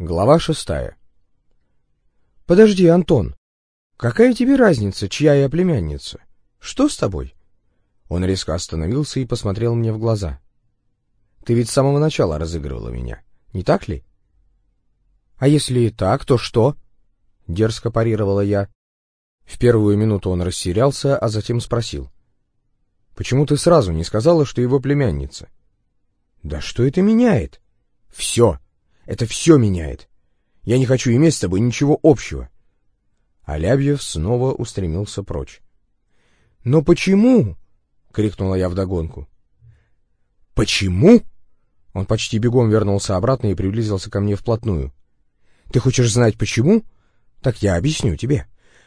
Глава шестая. «Подожди, Антон. Какая тебе разница, чья я племянница? Что с тобой?» Он резко остановился и посмотрел мне в глаза. «Ты ведь с самого начала разыгрывала меня, не так ли?» «А если и так, то что?» — дерзко парировала я. В первую минуту он растерялся, а затем спросил. «Почему ты сразу не сказала, что его племянница?» «Да что это меняет?» «Все!» Это все меняет. Я не хочу иметь с тобой ничего общего. Алябьев снова устремился прочь. — Но почему? — крикнула я вдогонку. — Почему? Он почти бегом вернулся обратно и приблизился ко мне вплотную. — Ты хочешь знать, почему? Так я объясню тебе.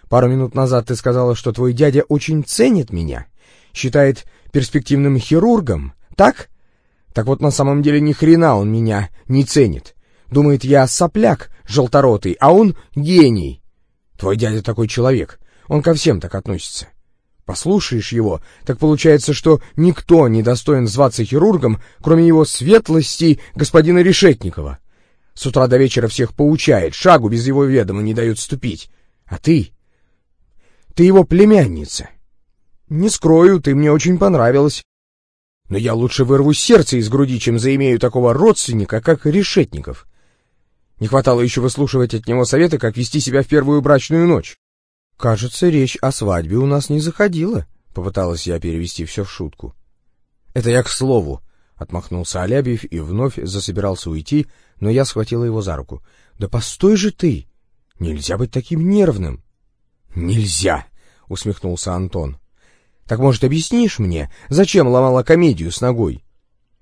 Пару минут назад ты сказала, что твой дядя очень ценит меня, считает перспективным хирургом, так? Так вот, на самом деле ни хрена он меня не ценит. Думает, я сопляк желторотый, а он гений. Твой дядя такой человек, он ко всем так относится. Послушаешь его, так получается, что никто не достоин зваться хирургом, кроме его светлости господина Решетникова. С утра до вечера всех поучает, шагу без его ведома не дает ступить. А ты? Ты его племянница. Не скрою, ты мне очень понравилась. Но я лучше вырву сердце из груди, чем заимею такого родственника, как Решетников. Не хватало еще выслушивать от него советы, как вести себя в первую брачную ночь. «Кажется, речь о свадьбе у нас не заходила», — попыталась я перевести все в шутку. «Это я к слову», — отмахнулся Алябьев и вновь засобирался уйти, но я схватила его за руку. «Да постой же ты! Нельзя быть таким нервным!» «Нельзя!» — усмехнулся Антон. «Так, может, объяснишь мне, зачем ломала комедию с ногой?»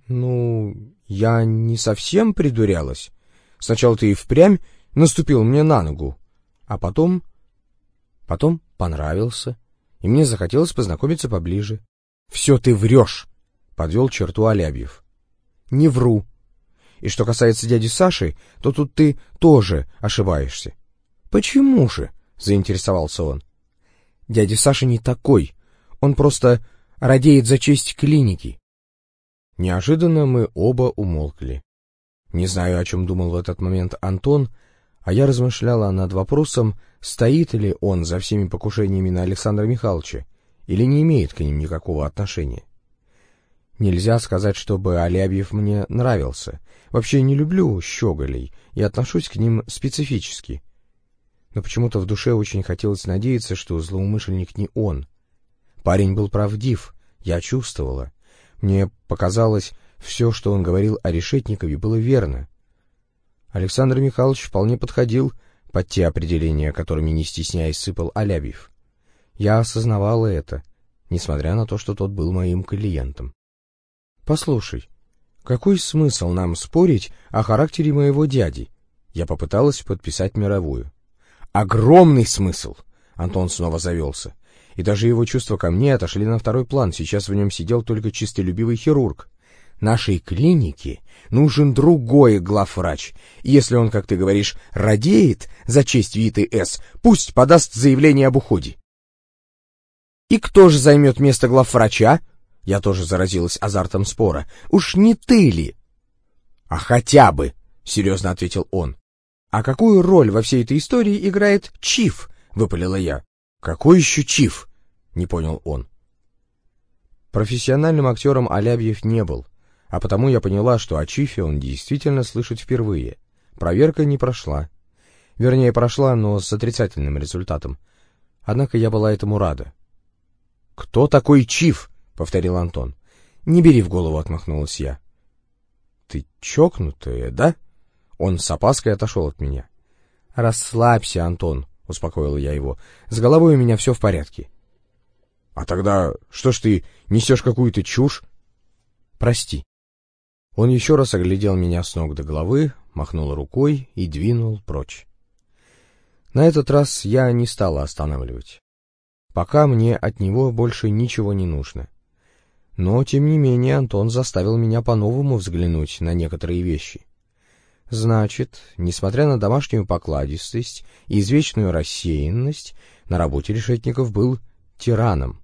«Ну, я не совсем придурялась». Сначала ты и впрямь наступил мне на ногу, а потом... Потом понравился, и мне захотелось познакомиться поближе. — Все ты врешь! — подвел черту Алябьев. — Не вру. И что касается дяди Саши, то тут ты тоже ошибаешься. — Почему же? — заинтересовался он. — Дядя Саша не такой. Он просто радеет за честь клиники. Неожиданно мы оба умолкли. Не знаю, о чем думал в этот момент Антон, а я размышляла над вопросом, стоит ли он за всеми покушениями на Александра Михайловича или не имеет к ним никакого отношения. Нельзя сказать, чтобы Алябьев мне нравился. Вообще не люблю щеголей и отношусь к ним специфически. Но почему-то в душе очень хотелось надеяться, что злоумышленник не он. Парень был правдив, я чувствовала. Мне показалось, все, что он говорил о Решетникове, было верно. Александр Михайлович вполне подходил под те определения, которыми, не стесняясь, сыпал Алябьев. Я осознавала это, несмотря на то, что тот был моим клиентом. «Послушай, какой смысл нам спорить о характере моего дяди?» Я попыталась подписать мировую. «Огромный смысл!» Антон снова завелся. И даже его чувства ко мне отошли на второй план. Сейчас в нем сидел только чистолюбивый хирург нашей клинике нужен другой главврач. Если он, как ты говоришь, радеет за честь Виты С, пусть подаст заявление об уходе. И кто же займет место главврача? Я тоже заразилась азартом спора. Уж не ты ли? А хотя бы, серьезно ответил он. А какую роль во всей этой истории играет Чиф? Выпалила я. Какой еще Чиф? Не понял он. Профессиональным актером Алябьев не был, а потому я поняла, что о Чифе он действительно слышит впервые. Проверка не прошла. Вернее, прошла, но с отрицательным результатом. Однако я была этому рада. «Кто такой Чиф?» — повторил Антон. «Не бери в голову», — отмахнулась я. «Ты чокнутая, да?» Он с опаской отошел от меня. «Расслабься, Антон», — успокоил я его. «С головой у меня все в порядке». «А тогда что ж ты несешь какую-то чушь?» «Прости». Он еще раз оглядел меня с ног до головы, махнул рукой и двинул прочь. На этот раз я не стала останавливать. Пока мне от него больше ничего не нужно. Но, тем не менее, Антон заставил меня по-новому взглянуть на некоторые вещи. Значит, несмотря на домашнюю покладистость и извечную рассеянность, на работе Решетников был тираном.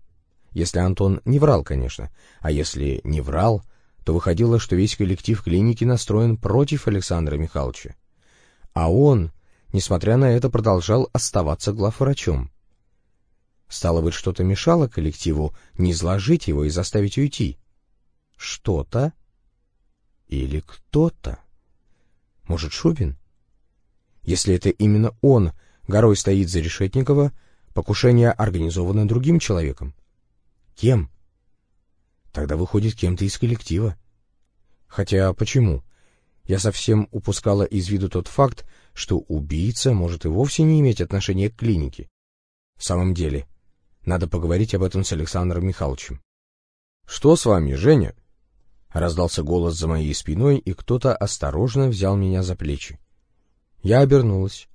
Если Антон не врал, конечно, а если не врал — то выходило, что весь коллектив клиники настроен против Александра Михайловича. А он, несмотря на это, продолжал оставаться главврачом. Стало быть, что-то мешало коллективу не изложить его и заставить уйти. Что-то или кто-то. Может, Шубин? Если это именно он горой стоит за Решетникова, покушение организовано другим человеком. Кем? Тогда выходит кем-то из коллектива. Хотя почему? Я совсем упускала из виду тот факт, что убийца может и вовсе не иметь отношения к клинике. В самом деле, надо поговорить об этом с Александром Михайловичем. — Что с вами, Женя? — раздался голос за моей спиной, и кто-то осторожно взял меня за плечи. Я обернулась.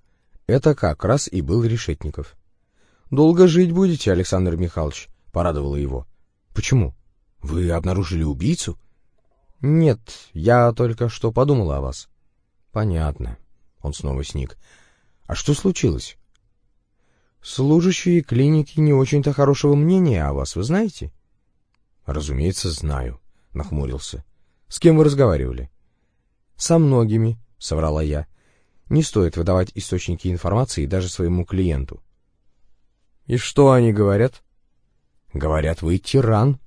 Это как раз и был Решетников. — Долго жить будете, Александр Михайлович, — порадовала его. — Почему? Вы обнаружили убийцу? — Нет, я только что подумала о вас. — Понятно. Он снова сник. — А что случилось? — Служащие клиники не очень-то хорошего мнения о вас, вы знаете? — Разумеется, знаю, — нахмурился. — С кем вы разговаривали? — Со многими, — соврала я. — не стоит выдавать источники информации даже своему клиенту. И что они говорят? Говорят, вы тиран.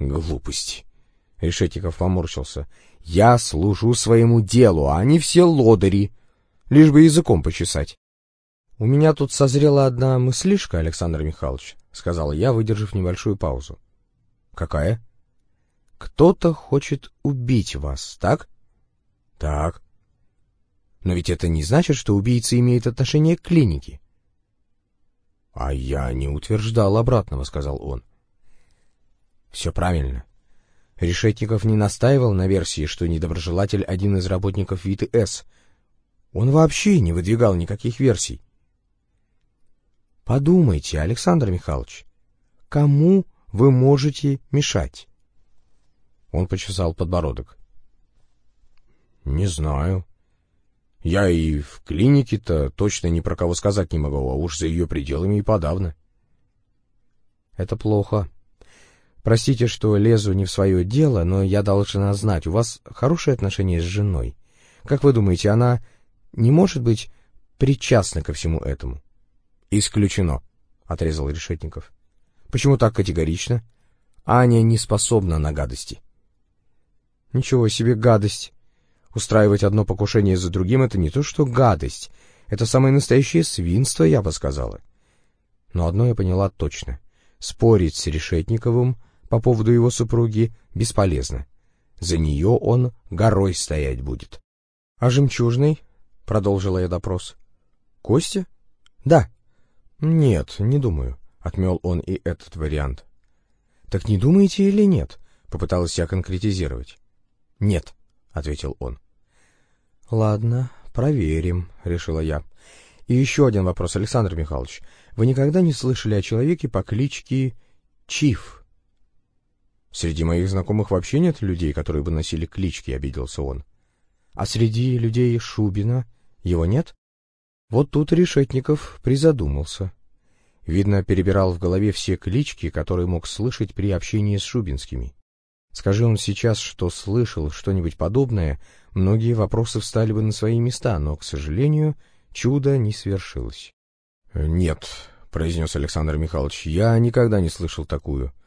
Глупости. Решетиков поморщился. Я служу своему делу, а они все лодыри. Лишь бы языком почесать. У меня тут созрела одна мыслишка, Александр Михайлович, сказал я, выдержав небольшую паузу. Какая? Кто-то хочет убить вас, так? Так. Но ведь это не значит, что убийца имеет отношение к клинике. — А я не утверждал обратного, — сказал он. — Все правильно. Решетников не настаивал на версии, что недоброжелатель один из работников ВИТ-С. Он вообще не выдвигал никаких версий. Подумайте, Александр Михайлович, кому вы можете мешать? Он почесал подбородок. — Не знаю. Я и в клинике-то точно ни про кого сказать не могу, а уж за ее пределами и подавно. Это плохо. Простите, что лезу не в свое дело, но я должна знать, у вас хорошие отношения с женой. Как вы думаете, она не может быть причастна ко всему этому? Исключено, отрезал Решетников. Почему так категорично? Аня не способна на гадости. Ничего себе гадость. Устраивать одно покушение за другим — это не то что гадость, это самое настоящее свинство, я бы сказала. Но одно я поняла точно. Спорить с Решетниковым по поводу его супруги бесполезно. За нее он горой стоять будет. — А жемчужный? — продолжила я допрос. — Костя? — Да. — Нет, не думаю, — отмел он и этот вариант. — Так не думаете или нет? — попыталась я конкретизировать. — Нет. —— ответил он. — Ладно, проверим, — решила я. — И еще один вопрос, Александр Михайлович. Вы никогда не слышали о человеке по кличке Чиф? — Среди моих знакомых вообще нет людей, которые бы носили клички, — обиделся он. — А среди людей Шубина его нет? Вот тут Решетников призадумался. Видно, перебирал в голове все клички, которые мог слышать при общении с Шубинскими. — Скажи он сейчас, что слышал что-нибудь подобное, многие вопросы встали бы на свои места, но, к сожалению, чудо не свершилось. — Нет, — произнес Александр Михайлович, — я никогда не слышал такую. —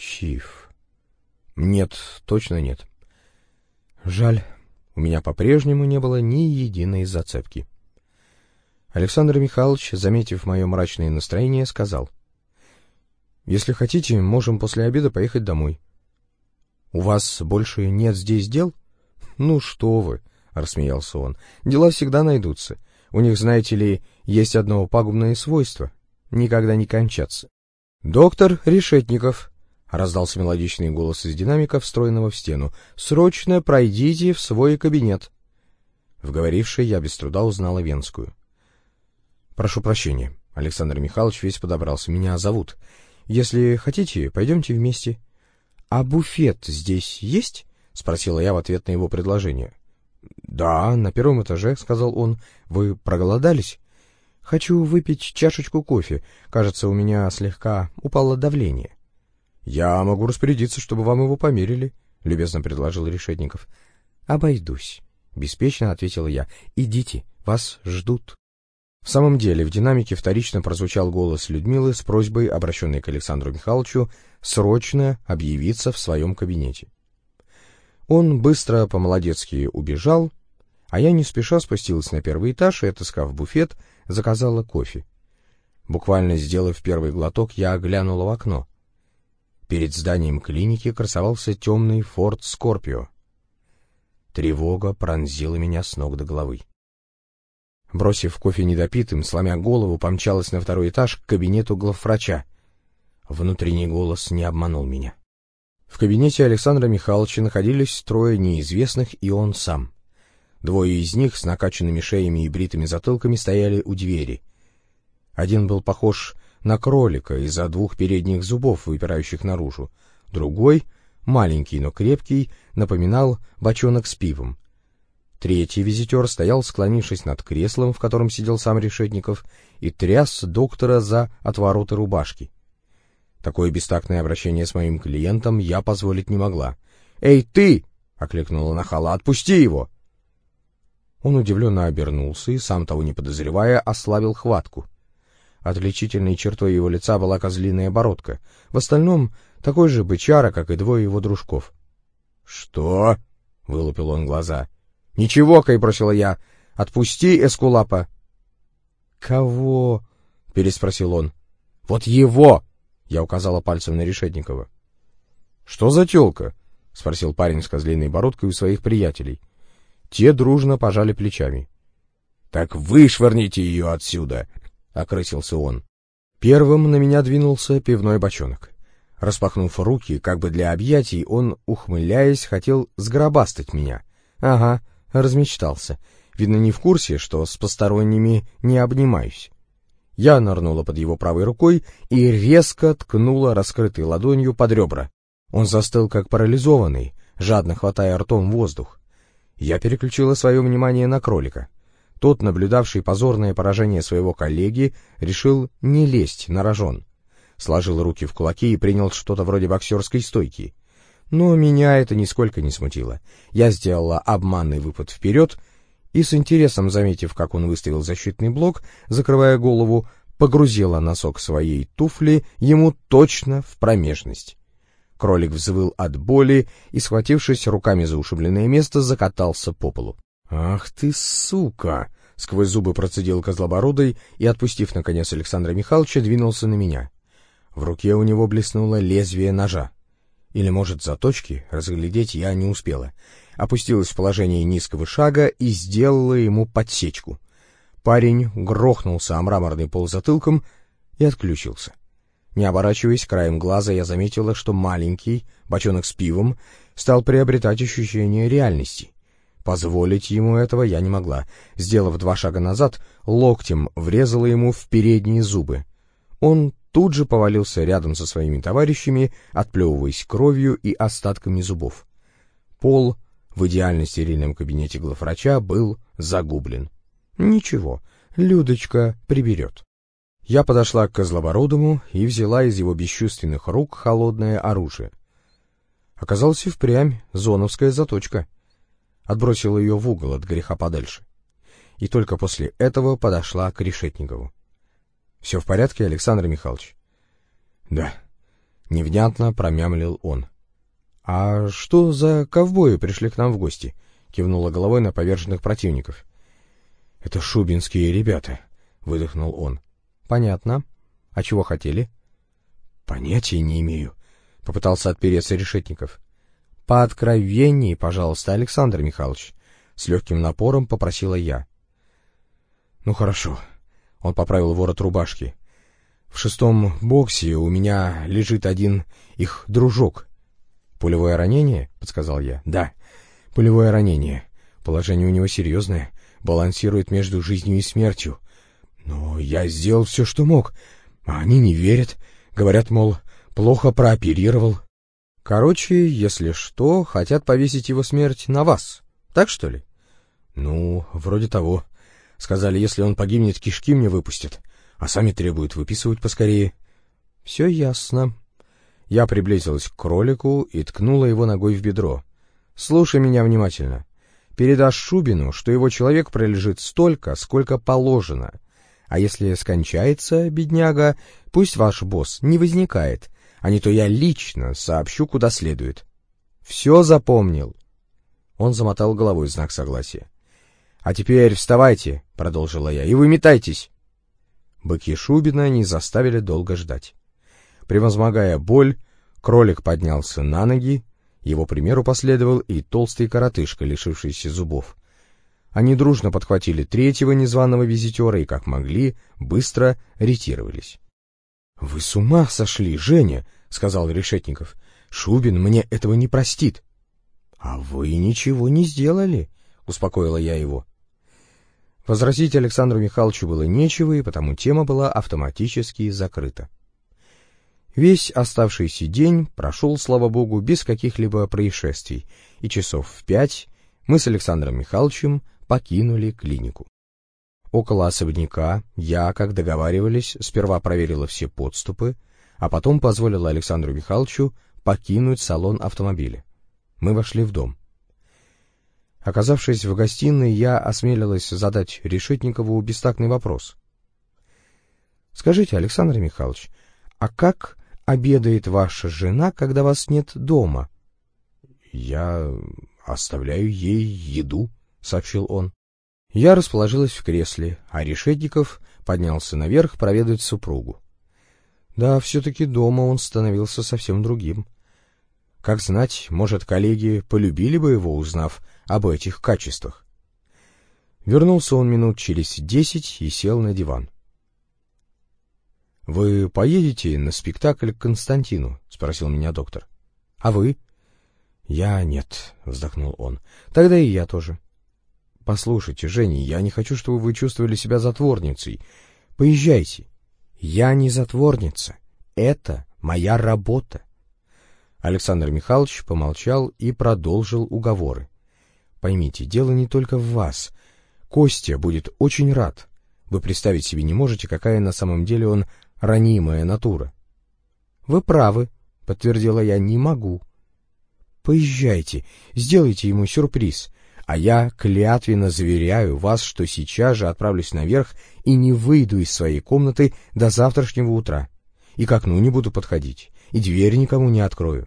Чиф. — Нет, точно нет. — Жаль, у меня по-прежнему не было ни единой зацепки. Александр Михайлович, заметив мое мрачное настроение, сказал. — Если хотите, можем после обеда поехать домой. — у вас больше нет здесь дел? Ну что вы, рассмеялся он. Дела всегда найдутся. У них, знаете ли, есть одно пагубное свойство никогда не кончаться. Доктор Решетников, раздался мелодичный голос из динамика, встроенного в стену. Срочно пройдите в свой кабинет. В я без труда узнала Венскую. Прошу прощения. Александр Михайлович весь подобрался. Меня зовут. Если хотите, пойдемте вместе. «А буфет здесь есть?» — спросила я в ответ на его предложение. «Да, на первом этаже», — сказал он. «Вы проголодались?» «Хочу выпить чашечку кофе. Кажется, у меня слегка упало давление». «Я могу распорядиться, чтобы вам его померили», — любезно предложил Решетников. «Обойдусь», — беспечно ответила я. «Идите, вас ждут». В самом деле, в динамике вторично прозвучал голос Людмилы с просьбой, обращенной к Александру Михайловичу, срочно объявиться в своем кабинете. Он быстро по-молодецки убежал, а я не спеша спустилась на первый этаж и, отыскав буфет, заказала кофе. Буквально сделав первый глоток, я оглянула в окно. Перед зданием клиники красовался темный форт Скорпио. Тревога пронзила меня с ног до головы. Бросив кофе недопитым, сломя голову, помчалась на второй этаж к кабинету главврача. Внутренний голос не обманул меня. В кабинете Александра Михайловича находились трое неизвестных и он сам. Двое из них с накачанными шеями и бритыми затылками стояли у двери. Один был похож на кролика из-за двух передних зубов, выпирающих наружу. Другой, маленький, но крепкий, напоминал бочонок с пивом. Третий визитер стоял, склонившись над креслом, в котором сидел сам Решетников, и тряс доктора за отвороты рубашки. Такое бестактное обращение с моим клиентом я позволить не могла. «Эй, ты!» — окликнула нахала. «Отпусти его!» Он удивленно обернулся и, сам того не подозревая, ослабил хватку. Отличительной чертой его лица была козлиная бородка. В остальном такой же бычара, как и двое его дружков. «Что?» — вылупил он глаза. «Ничего, Кай!» — бросила я. «Отпусти Эскулапа!» «Кого?» — переспросил он. «Вот его!» — я указала пальцем на Решетникова. «Что за тёлка?» — спросил парень с козлиной бородкой у своих приятелей. Те дружно пожали плечами. «Так вышвырните ее отсюда!» — окрысился он. Первым на меня двинулся пивной бочонок. Распахнув руки, как бы для объятий, он, ухмыляясь, хотел сгробастать меня. Ага, размечтался. Видно, не в курсе, что с посторонними не обнимаюсь. Я нырнула под его правой рукой и резко ткнула раскрытой ладонью под ребра. Он застыл, как парализованный, жадно хватая ртом воздух. Я переключила свое внимание на кролика — тот, наблюдавший позорное поражение своего коллеги, решил не лезть на рожон. Сложил руки в кулаки и принял что-то вроде боксерской стойки. Но меня это нисколько не смутило. Я сделала обманный выпад вперед и, с интересом заметив, как он выставил защитный блок, закрывая голову, погрузила носок своей туфли ему точно в промежность. Кролик взвыл от боли и, схватившись руками за ушибленное место, закатался по полу. «Ах ты, сука!» — сквозь зубы процедил Козлобородый и, отпустив, наконец, Александра Михайловича, двинулся на меня. В руке у него блеснуло лезвие ножа. Или, может, заточки, разглядеть я не успела. Опустилась в положение низкого шага и сделала ему подсечку. Парень грохнулся о мраморный пол затылком и отключился. Не оборачиваясь, краем глаза я заметила, что маленький бочонок с пивом стал приобретать ощущение реальности — Позволить ему этого я не могла. Сделав два шага назад, локтем врезала ему в передние зубы. Он тут же повалился рядом со своими товарищами, отплевываясь кровью и остатками зубов. Пол в идеально стерильном кабинете главврача был загублен. Ничего, Людочка приберет. Я подошла к Козлобородому и взяла из его бесчувственных рук холодное оружие. Оказалось и впрямь зоновская заточка — отбросила ее в угол от греха подальше. И только после этого подошла к Решетникову. — Все в порядке, Александр Михайлович? — Да. Невнятно промямлил он. — А что за ковбои пришли к нам в гости? — кивнула головой на поверженных противников. — Это шубинские ребята, — выдохнул он. — Понятно. А чего хотели? — Понятия не имею, — попытался отпереться Решетников. — «Пооткровенней, пожалуйста, Александр Михайлович», — с легким напором попросила я. «Ну хорошо», — он поправил ворот рубашки. «В шестом боксе у меня лежит один их дружок». «Пулевое ранение?» — подсказал я. «Да, пулевое ранение. Положение у него серьезное, балансирует между жизнью и смертью. Но я сделал все, что мог, а они не верят. Говорят, мол, плохо прооперировал». Короче, если что, хотят повесить его смерть на вас. Так что ли? Ну, вроде того. Сказали, если он погибнет, кишки мне выпустят, а сами требуют выписывать поскорее. Все ясно. Я приблизилась к кролику и ткнула его ногой в бедро. Слушай меня внимательно. передашь Шубину, что его человек пролежит столько, сколько положено. А если скончается, бедняга, пусть ваш босс не возникает, а не то я лично сообщу, куда следует. Все запомнил. Он замотал головой в знак согласия. — А теперь вставайте, — продолжила я, — и выметайтесь. Быки Шубина не заставили долго ждать. Превозмогая боль, кролик поднялся на ноги, его примеру последовал и толстый коротышка, лишившийся зубов. Они дружно подхватили третьего незваного визитера и, как могли, быстро ретировались. — Вы с ума сошли, Женя! — сказал Решетников. — Шубин мне этого не простит. — А вы ничего не сделали, — успокоила я его. Возразить Александру Михайловичу было нечего, и потому тема была автоматически закрыта. Весь оставшийся день прошел, слава богу, без каких-либо происшествий, и часов в пять мы с Александром Михайловичем покинули клинику. Около особняка я, как договаривались, сперва проверила все подступы, а потом позволила Александру Михайловичу покинуть салон автомобиля. Мы вошли в дом. Оказавшись в гостиной, я осмелилась задать Решетникову бестактный вопрос. «Скажите, Александр Михайлович, а как обедает ваша жена, когда вас нет дома?» «Я оставляю ей еду», — сообщил он. Я расположилась в кресле, а Решетников поднялся наверх проведать супругу. Да, все-таки дома он становился совсем другим. Как знать, может, коллеги полюбили бы его, узнав об этих качествах. Вернулся он минут через десять и сел на диван. — Вы поедете на спектакль к Константину? — спросил меня доктор. — А вы? — Я нет, — вздохнул он. — Тогда и я тоже. — Послушайте, Женя, я не хочу, чтобы вы чувствовали себя затворницей. Поезжайте. — Я не затворница. Это моя работа. Александр Михайлович помолчал и продолжил уговоры. Поймите, дело не только в вас. Костя будет очень рад. Вы представить себе не можете, какая на самом деле он ранимая натура. — Вы правы, — подтвердила я, — не могу. — Поезжайте, сделайте ему сюрприз, а я клятвенно заверяю вас, что сейчас же отправлюсь наверх и не выйду из своей комнаты до завтрашнего утра, и к окну не буду подходить, и дверь никому не открою.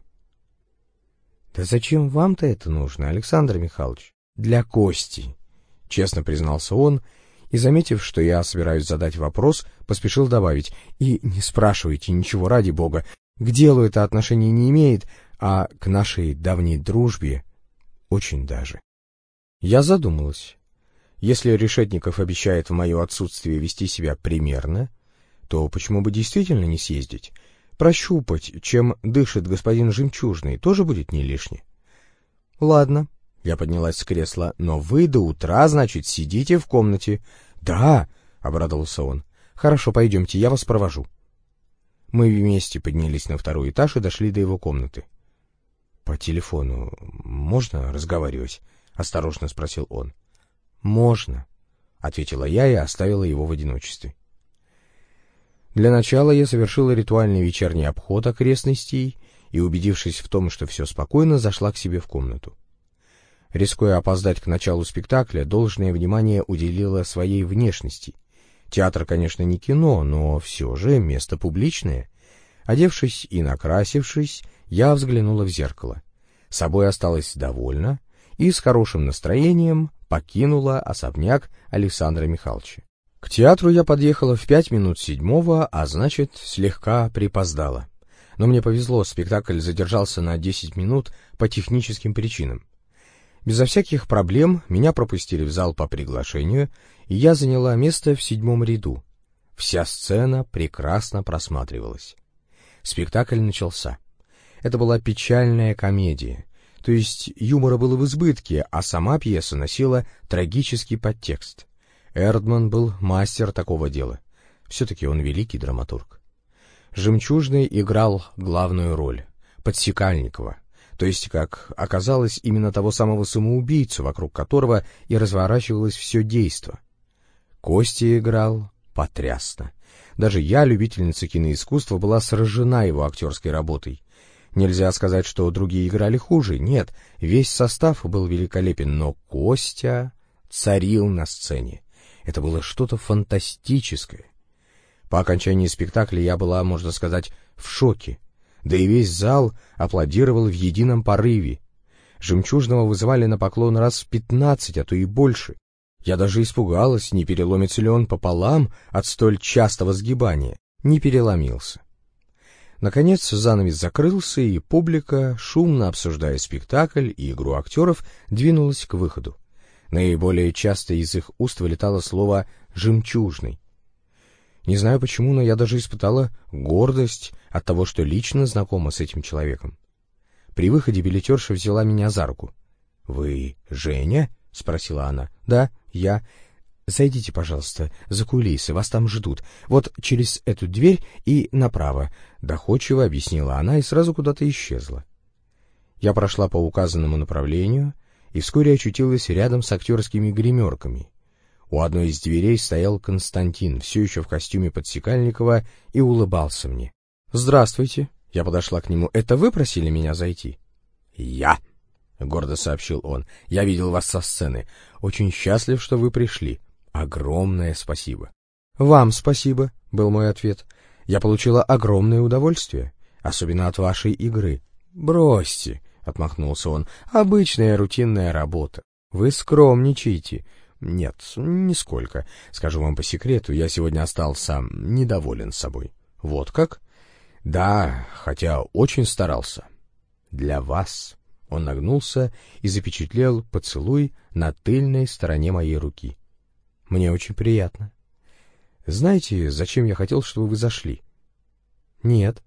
— Да зачем вам-то это нужно, Александр Михайлович? — Для Кости, — честно признался он, и, заметив, что я собираюсь задать вопрос, поспешил добавить, и не спрашивайте ничего ради бога, к делу это отношение не имеет, а к нашей давней дружбе очень даже. Я задумалась. Если Решетников обещает в мое отсутствие вести себя примерно, то почему бы действительно не съездить? Прощупать, чем дышит господин Жемчужный, тоже будет не лишне. — Ладно, — я поднялась с кресла, — но вы до утра, значит, сидите в комнате. — Да, — обрадовался он. — Хорошо, пойдемте, я вас провожу. Мы вместе поднялись на второй этаж и дошли до его комнаты. — По телефону можно разговаривать? — осторожно спросил он. — Можно, — ответила я и оставила его в одиночестве. Для начала я совершила ритуальный вечерний обход окрестностей и, убедившись в том, что все спокойно, зашла к себе в комнату. Рискуя опоздать к началу спектакля, должное внимание уделила своей внешности. Театр, конечно, не кино, но все же место публичное. Одевшись и накрасившись, я взглянула в зеркало. Собой осталась довольна и с хорошим настроением покинула особняк Александра Михайловича. К театру я подъехала в пять минут седьмого, а значит, слегка припоздала. Но мне повезло, спектакль задержался на десять минут по техническим причинам. Безо всяких проблем меня пропустили в зал по приглашению, и я заняла место в седьмом ряду. Вся сцена прекрасно просматривалась. Спектакль начался. Это была печальная комедия, то есть юмора было в избытке, а сама пьеса носила трагический подтекст — Эрдман был мастер такого дела. Все-таки он великий драматург. Жемчужный играл главную роль, подсекальникова, то есть, как оказалось, именно того самого самоубийцу, вокруг которого и разворачивалось все действо. Костя играл потрясно. Даже я, любительница киноискусства, была сражена его актерской работой. Нельзя сказать, что другие играли хуже. Нет, весь состав был великолепен, но Костя царил на сцене. Это было что-то фантастическое. По окончании спектакля я была, можно сказать, в шоке. Да и весь зал аплодировал в едином порыве. Жемчужного вызывали на поклон раз в пятнадцать, а то и больше. Я даже испугалась, не переломится ли он пополам от столь частого сгибания. Не переломился. Наконец занавес закрылся, и публика, шумно обсуждая спектакль и игру актеров, двинулась к выходу. Наиболее часто из их уст вылетало слово «жемчужный». Не знаю почему, но я даже испытала гордость от того, что лично знакома с этим человеком. При выходе билетерша взяла меня за руку. — Вы Женя? — спросила она. — Да, я. Зайдите, пожалуйста, за кулисы, вас там ждут. Вот через эту дверь и направо. Доходчиво объяснила она и сразу куда-то исчезла. Я прошла по указанному направлению и вскоре очутилась рядом с актерскими гримерками. У одной из дверей стоял Константин, все еще в костюме подсекальникова, и улыбался мне. «Здравствуйте!» Я подошла к нему. «Это вы просили меня зайти?» «Я!» — гордо сообщил он. «Я видел вас со сцены. Очень счастлив, что вы пришли. Огромное спасибо!» «Вам спасибо!» — был мой ответ. «Я получила огромное удовольствие, особенно от вашей игры». «Бросьте!» — отмахнулся он. «Обычная рутинная работа. Вы скромничаете. Нет, нисколько. Скажу вам по секрету, я сегодня остался недоволен собой. Вот как? Да, хотя очень старался. Для вас. Он нагнулся и запечатлел поцелуй на тыльной стороне моей руки. Мне очень приятно. Знаете, зачем я хотел, чтобы вы зашли? Нет.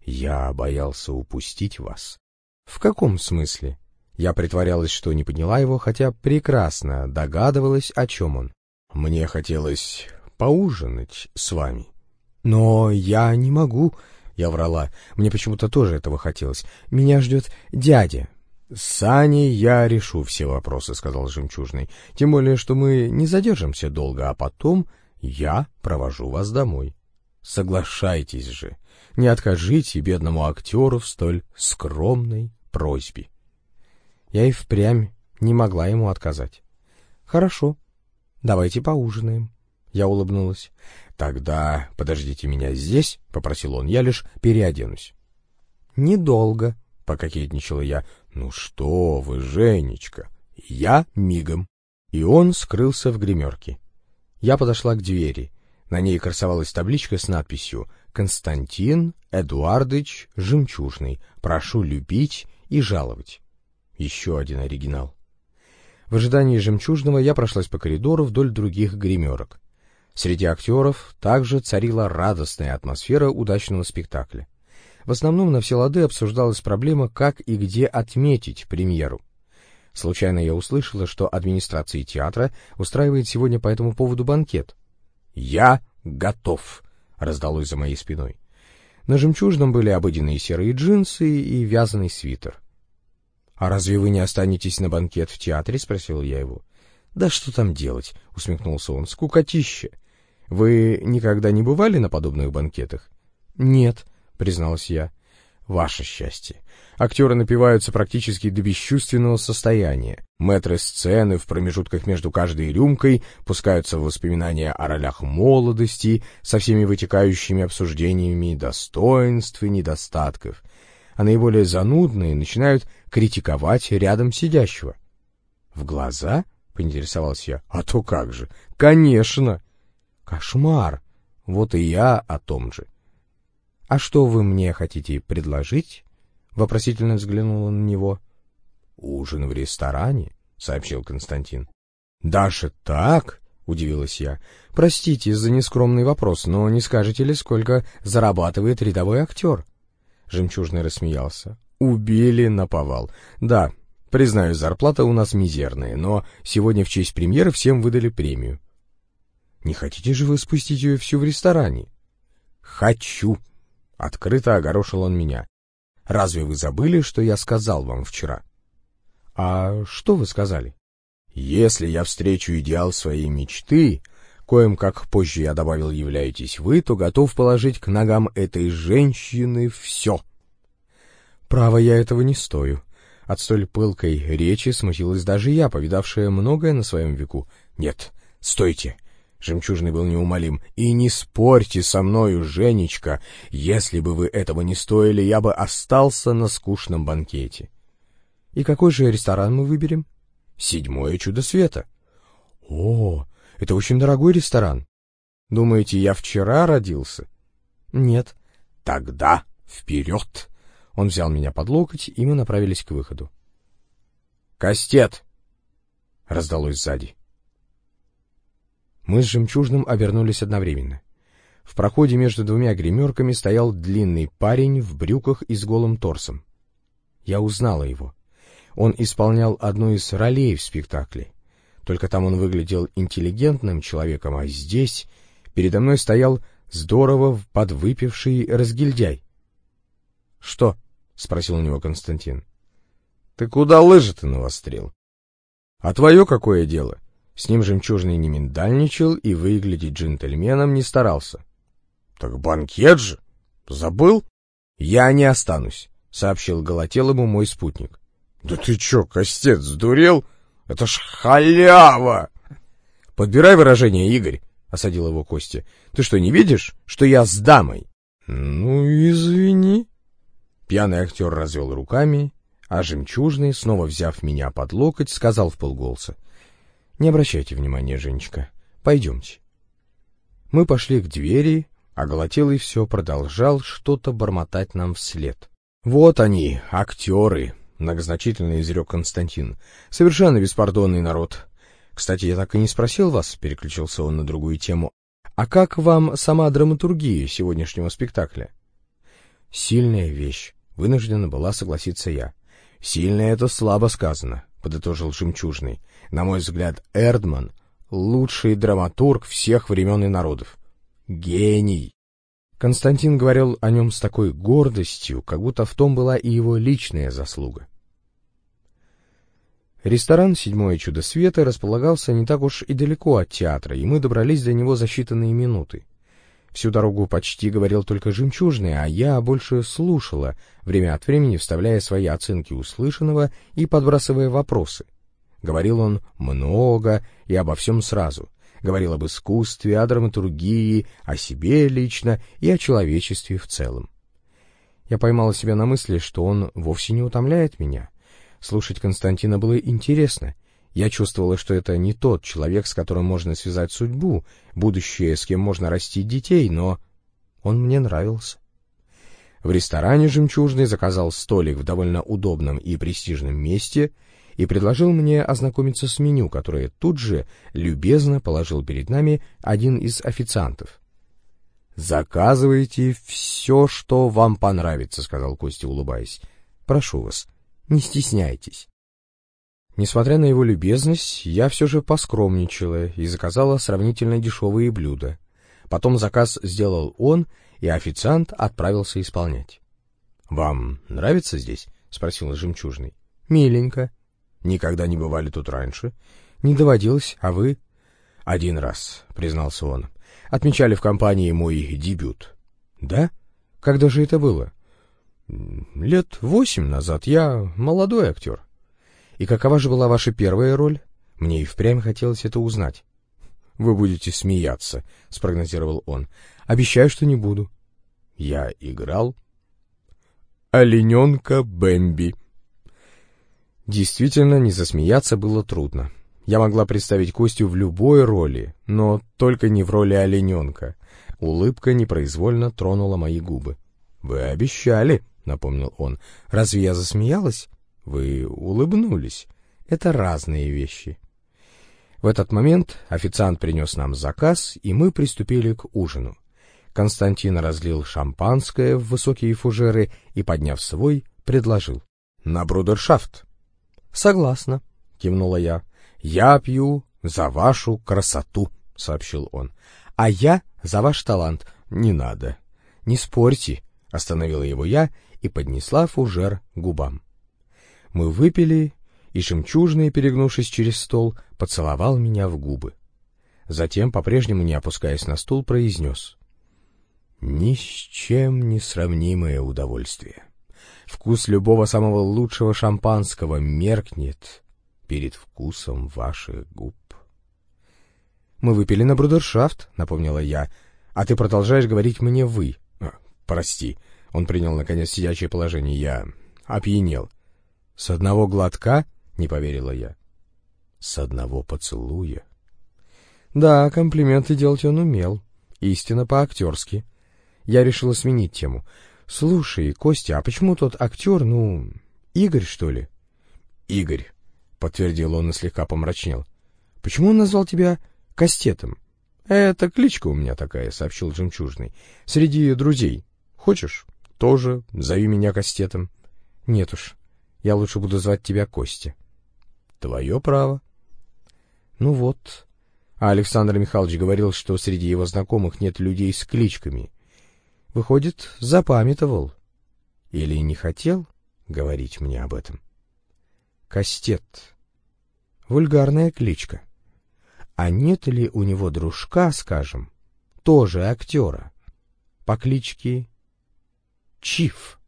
Я боялся упустить вас. В каком смысле? Я притворялась, что не поняла его, хотя прекрасно догадывалась, о чем он. Мне хотелось поужинать с вами. Но я не могу, я врала. Мне почему-то тоже этого хотелось. Меня ждет дядя. С Саней я решу все вопросы, сказал Жемчужный. Тем более, что мы не задержимся долго, а потом я провожу вас домой. Соглашайтесь же. Не откажите бедному актеру в столь скромной просьбе. Я и впрямь не могла ему отказать. «Хорошо, давайте поужинаем». Я улыбнулась. «Тогда подождите меня здесь», — попросил он, — «я лишь переоденусь». «Недолго», — пококетничала я. «Ну что вы, Женечка, я мигом». И он скрылся в гримерке. Я подошла к двери. На ней красовалась табличка с надписью «Константин Эдуардович Жемчужный. Прошу любить и жаловать». Еще один оригинал. В ожидании «Жемчужного» я прошлась по коридору вдоль других гримерок. Среди актеров также царила радостная атмосфера удачного спектакля. В основном на все лады обсуждалась проблема, как и где отметить премьеру. Случайно я услышала, что администрация театра устраивает сегодня по этому поводу банкет. «Я готов!» — раздалось за моей спиной. На «Жемчужном» были обыденные серые джинсы и вязаный свитер. «А разве вы не останетесь на банкет в театре?» — спросил я его. «Да что там делать?» — усмехнулся он. «Скукотища. Вы никогда не бывали на подобных банкетах?» «Нет», — призналась я. «Ваше счастье. Актеры напиваются практически до бесчувственного состояния. Мэтры сцены в промежутках между каждой рюмкой пускаются в воспоминания о ролях молодости со всеми вытекающими обсуждениями достоинств и недостатков а наиболее занудные начинают критиковать рядом сидящего. — В глаза? — поинтересовался я. — А то как же! Конечно! — Кошмар! Вот и я о том же. — А что вы мне хотите предложить? — вопросительно взглянула на него. — Ужин в ресторане, — сообщил Константин. — Даже так? — удивилась я. — Простите за нескромный вопрос, но не скажете ли, сколько зарабатывает рядовой актер? Жемчужный рассмеялся. Убили на повал. Да, признаю, зарплата у нас мизерная, но сегодня в честь премьеры всем выдали премию. Не хотите же вы спустить ее всю в ресторане? Хочу. Открыто огорошил он меня. Разве вы забыли, что я сказал вам вчера? А что вы сказали? Если я встречу идеал своей мечты, коим, как позже я добавил, являетесь вы, то готов положить к ногам этой женщины все. Право, я этого не стою. От столь пылкой речи смутилась даже я, повидавшая многое на своем веку. Нет, стойте. Жемчужный был неумолим. «И не спорьте со мною, Женечка. Если бы вы этого не стоили, я бы остался на скучном банкете». «И какой же ресторан мы выберем?» «Седьмое чудо света». «О, это очень дорогой ресторан. Думаете, я вчера родился?» «Нет». «Тогда вперед!» Он взял меня под локоть, и мы направились к выходу. «Кастет!» — раздалось сзади. Мы с жемчужным обернулись одновременно. В проходе между двумя гримерками стоял длинный парень в брюках и с голым торсом. Я узнала его. Он исполнял одну из ролей в спектакле. Только там он выглядел интеллигентным человеком, а здесь передо мной стоял здорово подвыпивший разгильдяй. — Что? — спросил у него Константин. — Ты куда лыжи-то навострил? — А твое какое дело? С ним жемчужный не миндальничал и выглядеть джентльменом не старался. — Так банкет же! Забыл? — Я не останусь, — сообщил Голотелому мой спутник. — Да ты чё, Костец, сдурел? Это ж халява! — Подбирай выражение, Игорь, — осадил его Костя. — Ты что, не видишь, что я с дамой? — Ну, извини. Пьяный актер развел руками, а жемчужный, снова взяв меня под локоть, сказал в полголоса. Не обращайте внимания, Женечка. Пойдемте. Мы пошли к двери, а Голотелый все продолжал что-то бормотать нам вслед. «Вот они, актеры!» — многозначительно изрек Константин. «Совершенно беспардонный народ. Кстати, я так и не спросил вас», — переключился он на другую тему. «А как вам сама драматургия сегодняшнего спектакля?» «Сильная вещь», — вынуждена была согласиться я. «Сильная — это слабо сказано», — подытожил Жемчужный. На мой взгляд, Эрдман — лучший драматург всех времен и народов. Гений! Константин говорил о нем с такой гордостью, как будто в том была и его личная заслуга. Ресторан «Седьмое чудо света» располагался не так уж и далеко от театра, и мы добрались до него за считанные минуты. Всю дорогу почти говорил только жемчужный, а я больше слушала, время от времени вставляя свои оценки услышанного и подбрасывая вопросы. Говорил он много и обо всем сразу. Говорил об искусстве, о драматургии, о себе лично и о человечестве в целом. Я поймала себя на мысли, что он вовсе не утомляет меня. Слушать Константина было интересно. Я чувствовала, что это не тот человек, с которым можно связать судьбу, будущее, с кем можно растить детей, но он мне нравился. В ресторане «Жемчужный» заказал столик в довольно удобном и престижном месте — и предложил мне ознакомиться с меню, которое тут же любезно положил перед нами один из официантов. «Заказывайте все, что вам понравится», — сказал Костя, улыбаясь. «Прошу вас, не стесняйтесь». Несмотря на его любезность, я все же поскромничала и заказала сравнительно дешевые блюда. Потом заказ сделал он, и официант отправился исполнять. — Вам нравится здесь? — спросил жемчужный. — Миленько. Никогда не бывали тут раньше? Не доводилось, а вы? Один раз, признался он. Отмечали в компании мой дебют. Да? Когда же это было? Лет восемь назад. Я молодой актер. И какова же была ваша первая роль? Мне и впрямь хотелось это узнать. Вы будете смеяться, спрогнозировал он. Обещаю, что не буду. Я играл олененка Бэмби. Действительно, не засмеяться было трудно. Я могла представить Костю в любой роли, но только не в роли олененка. Улыбка непроизвольно тронула мои губы. «Вы обещали», — напомнил он. «Разве я засмеялась?» «Вы улыбнулись. Это разные вещи». В этот момент официант принес нам заказ, и мы приступили к ужину. Константин разлил шампанское в высокие фужеры и, подняв свой, предложил. «На брудершафт!» Согласна, кивнула я. Я пью за вашу красоту, сообщил он. А я за ваш талант. Не надо. Не спорьте, остановила его я и поднесла фужер губам. Мы выпили, и жемчужный, перегнувшись через стол, поцеловал меня в губы. Затем, по-прежнему не опускаясь на стул, произнес. «Ни с чем не сравнимое удовольствие. Вкус любого самого лучшего шампанского меркнет перед вкусом ваших губ. «Мы выпили на брудершафт», — напомнила я, — «а ты продолжаешь говорить мне «вы». А, прости, он принял, наконец, сидячее положение. Я опьянел. «С одного глотка?» — не поверила я. «С одного поцелуя». Да, комплименты делать он умел. Истинно по-актерски. Я решила сменить тему. «Слушай, Костя, а почему тот актер, ну, Игорь, что ли?» «Игорь», — подтвердил он и слегка помрачнел. «Почему он назвал тебя Кастетом?» «Это кличка у меня такая», — сообщил Жемчужный. «Среди друзей. Хочешь, тоже зови меня Кастетом». «Нет уж, я лучше буду звать тебя Костя». «Твое право». «Ну вот». А Александр Михайлович говорил, что среди его знакомых нет людей с кличками — Выходит, запамятовал. Или не хотел говорить мне об этом. Кастет. Вульгарная кличка. А нет ли у него дружка, скажем, тоже актера, по кличке Чиф?